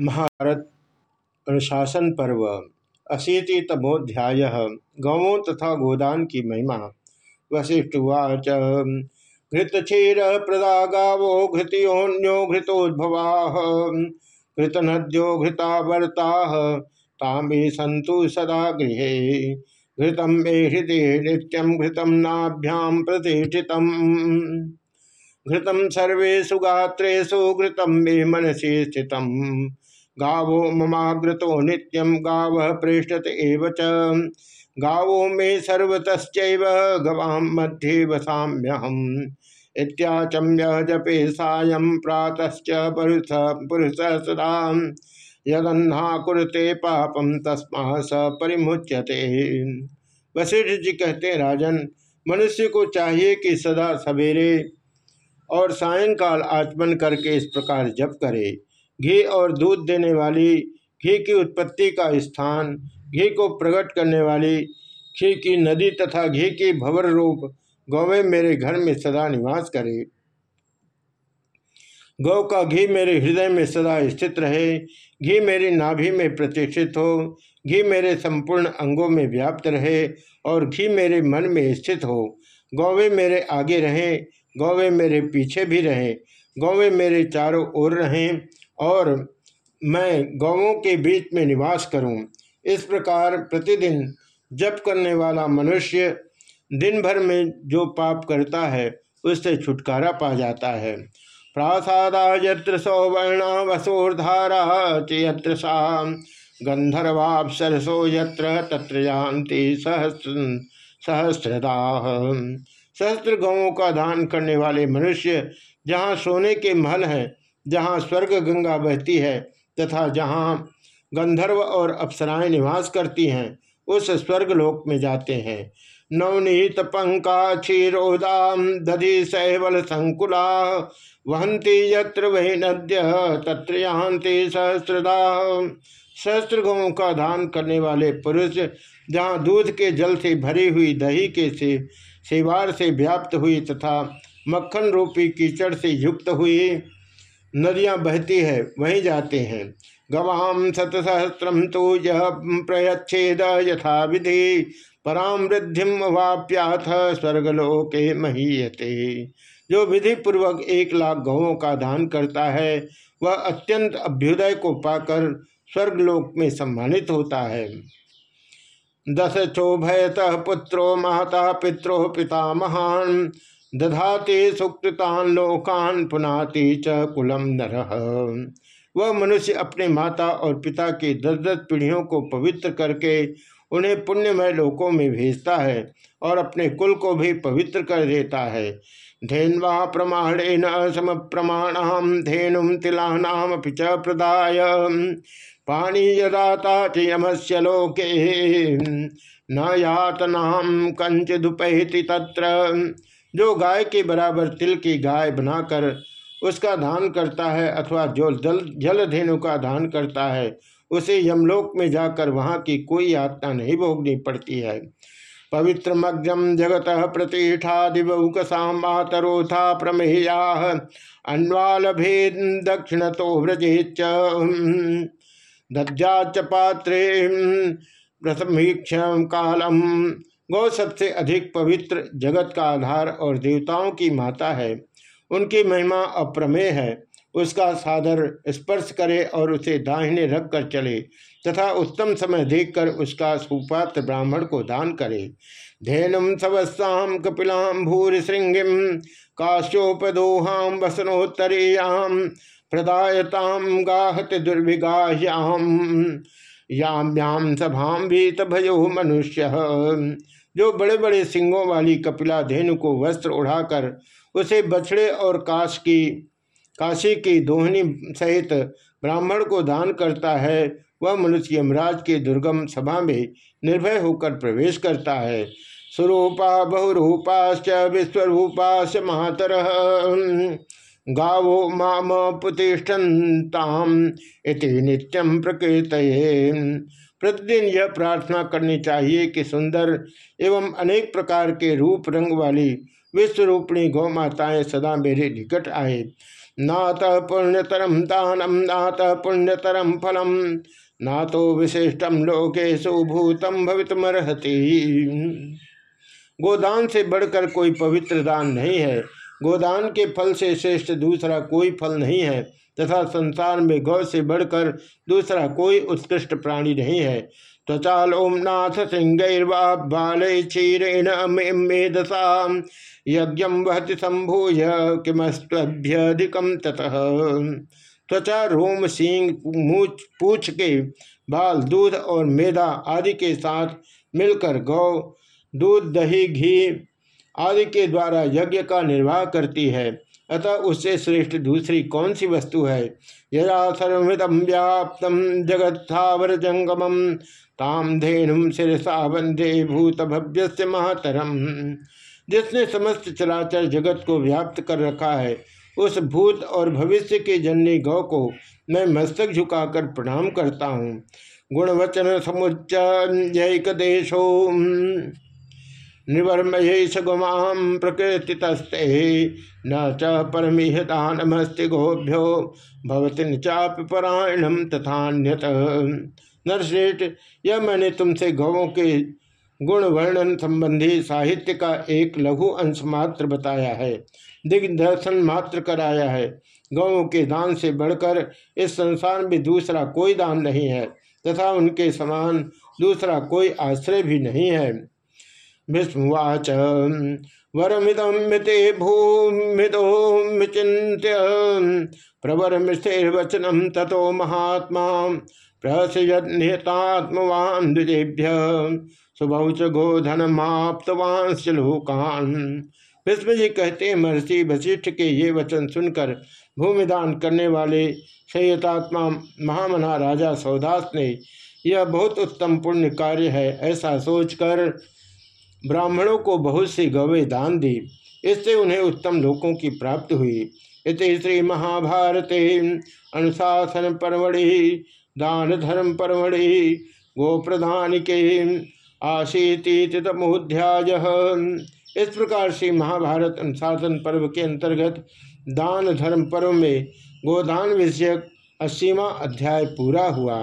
महाभारत अनुशासन पर्व अशीति तमोध्याय गौों तथा गोदान की महिमा। वशिष्ठुवाच घृतक्षीर प्रदा गावो घृतियोन्यो घृतोद्भवा, घृतनद्यो घृतावर्ता तामे सन्तु सदा गृह। घृतम मे हृदय नित्यम घृतम नाभ्याम प्रतिष्ठितम्। घृतम सर्वेशु गात्रेशु घृतम मे मनसी स्थित गावो ममाग्रतो नित्यम गाव प्रेषत एव च। गावो मे सर्वतश्च गवाम मध्ये वसाम्यहम इत्याचम्य जपे सायं प्रातश्च पुरुष पुरुष सदा। यदन्हा कुरते पापम तस्मा स परिमुच्यते। वशिष्ठ जी कहते राजन, मनुष्य को चाहिए कि सदा सवेरे और सायंकाल आचमन करके इस प्रकार जप करे। घी और दूध देने वाली, घी की उत्पत्ति का स्थान, घी को प्रकट करने वाली, घी की नदी तथा घी की भवर रूप गौवे मेरे घर में सदा निवास करे। गौ का घी मेरे हृदय में सदा स्थित रहे। घी मेरी नाभि में प्रतिष्ठित हो। घी मेरे संपूर्ण अंगों में व्याप्त रहे और घी मेरे मन में स्थित हो। गौवे मेरे आगे रहें। गौवे मेरे पीछे भी रहें, गौवें मेरे चारों ओर रहें और मैं गौवों के बीच में निवास करूँ। इस प्रकार प्रतिदिन जप करने वाला मनुष्य दिन भर में जो पाप करता है, उससे छुटकारा पा जाता है प्रासादा यत्र सौवर्ण वसोर्धारा चयत्र सा गंधर्वापसरसो यत्र तत्र जानती सहस्र सहस्रदा सहस्त्र गौों का दान करने वाले मनुष्य जहाँ सोने के महल हैं, जहाँ स्वर्ग गंगा बहती है तथा जहाँ गंधर्व और अप्सराएँ निवास करती हैं, उस स्वर्गलोक में जाते हैं। नवनीत पंका क्षीरोदाम दधि सहवल संकुला, वहंती यत्र वही नद्य तत्र सहस्रदा। सहस्त्र गौों का दान करने वाले पुरुष, जहाँ दूध के जल से भरी हुई दही के से, सेवार से व्याप्त हुई तथा मक्खन रूपी कीचड़ से युक्त हुई नदियाँ बहती है, वहीं जाते हैं। गवाम शतसहस्रम तो यह प्रयच्छेद यथा विधि पराम वृद्धिम वाप्याथ स्वर्गलोके महीयते। जो विधि पूर्वक एक लाख गौों का दान करता है, वह अत्यंत अभ्युदय को पाकर स्वर्गलोक में सम्मानित होता है। दस चोभयत पुत्रो महता पित्रो पिता महान, दधाते सुकृतान लोकान पुनाति च कुलम नर। वह मनुष्य अपने माता और पिता की दस दस पीढ़ियों को पवित्र करके उन्हें पुण्यमय लोकों में भेजता है और अपने कुल को भी पवित्र कर देता है। धेन्वा प्रमाणेन सम प्रमाण धेनुम तिलानाम पिच प्रदाय। पाणीयदाता यमस्य लोके। न यातनाम कंचिदुपहति तत्र। जो गाय के बराबर तिल की गाय बनाकर उसका दान करता है अथवा जो जल जल धेनु का दान करता है, उसे यमलोक में जाकर वहाँ की कोई यातना नहीं भोगनी पड़ती है। पवित्र मग्जम जगत प्रतिष्ठा दिवक मातरोथा प्रमेया। अन्वाल भेद दक्षिण तो व्रजेच दज्जा पात्रे प्रथमीक्षण कालम। गौ सबसे अधिक पवित्र जगत का आधार और देवताओं की माता है। उनकी महिमा अप्रमेय है। उसका सादर स्पर्श करे और उसे दाहिने रख कर चले तथा उत्तम समय देखकर उसका सुपात्र ब्राह्मण को दान करे। धेनुम सवस्ताम कपिलाम भूरि श्रृंगिम काश्योपदोहाम वसनोत्तरीयाम प्रदायताम गाहत दुर्भिगाह्याम याम याम सभाम भीत भयो मनुष्य। जो बड़े बड़े सिंगों वाली कपिला धेनु को वस्त्र उड़ाकर उसे बछड़े और काश की, काशी की दोहनी सहित ब्राह्मण को दान करता है, वह मनुष्य यमराज के दुर्गम सभा में निर्भय होकर प्रवेश करता है। स्वरूपा बहुरूपाश्च विश्वरूपाश महातर। गावो माम प्रतिष्ठताम इति नित्यम प्रकृत प्रतिदिन यह प्रार्थना करनी चाहिए कि सुंदर एवं अनेक प्रकार के रूप रंग वाली विश्वरूपणी गौ माताएँ सदा मेरे निकट आए। नात पुण्यतरम दानम नात पुण्यतरम फलम ना तो विशिष्टम लोकेशु भूतम भवितमर्हति गोदान से बढ़कर कोई पवित्र दान नहीं है। गोदान के फल से श्रेष्ठ, दूसरा कोई फल नहीं है, तथा संसार में गौ से बढ़कर दूसरा कोई उत्कृष्ट प्राणी नहीं है। त्वचालोमनाथ सिंगैर्वाल क्षीरेण मेदसा यज्ञ वहति संभूय किमस्भ्यधिकम ततः। त्वचा, रोम सिंह पूछ के बाल, दूध और मेदा आदि के साथ मिलकर गौ, दूध, दही, घी आदि के द्वारा यज्ञ का निर्वाह करती है। अतः उससे श्रेष्ठ दूसरी कौन सी वस्तु है? यदा सर्वृतम व्याप्त जगत्थावर जंगमम ताम धेनुम शिरसा वंदे भूत भव्य महातरम जिसने समस्त चराचर जगत को व्याप्त कर रखा है, उस भूत और भविष्य के जननी गौ को मैं मस्तक झुकाकर प्रणाम करता हूँ। गुणवचन समुच्चयक देशो निवर्मयेश गुमाम प्रकृतितस्ते न च परमिहतानमस्ति गोभ्यो, भवती चाप परायणम तथान्यत। नरश्रेष्ठ यह मैंने तुमसे गौों के गुण वर्णन संबंधी साहित्य का एक लघु अंश मात्र बताया है, दिग्दर्शन मात्र कराया है। गौों के दान से बढ़कर इस संसार में दूसरा कोई दान नहीं है, तथा उनके समान दूसरा कोई आश्रय भी नहीं है। भीष्मवाच वरमिदम मिते भूमिदोचिंत्य प्रवर मिस्तेर्वचनम तथो महात्मा। प्रसयतात्मवान द्विजेभ्य सुबहुच गोधनमाप्तवांश लोकान भीष्म जी कहते महर्षि वशिष्ठ के ये वचन सुनकर भूमिदान करने वाले संयतात्मा महामना राजा सौदास ने, यह बहुत उत्तम पुण्य कार्य है, ऐसा सोचकर ब्राह्मणों को बहुत सी गवे दान दी, इससे उन्हें उत्तम लोकों की प्राप्ति हुई। इस श्री महाभारते अनुशासन परमढ़ि दान धर्म परमढ़ि गो प्रधान के आशीतीतमोध्याय। इस प्रकार से महाभारत अनुशासन पर्व के अंतर्गत दान धर्म पर्व में गोदान विषयक अस्सीवा अध्याय पूरा हुआ।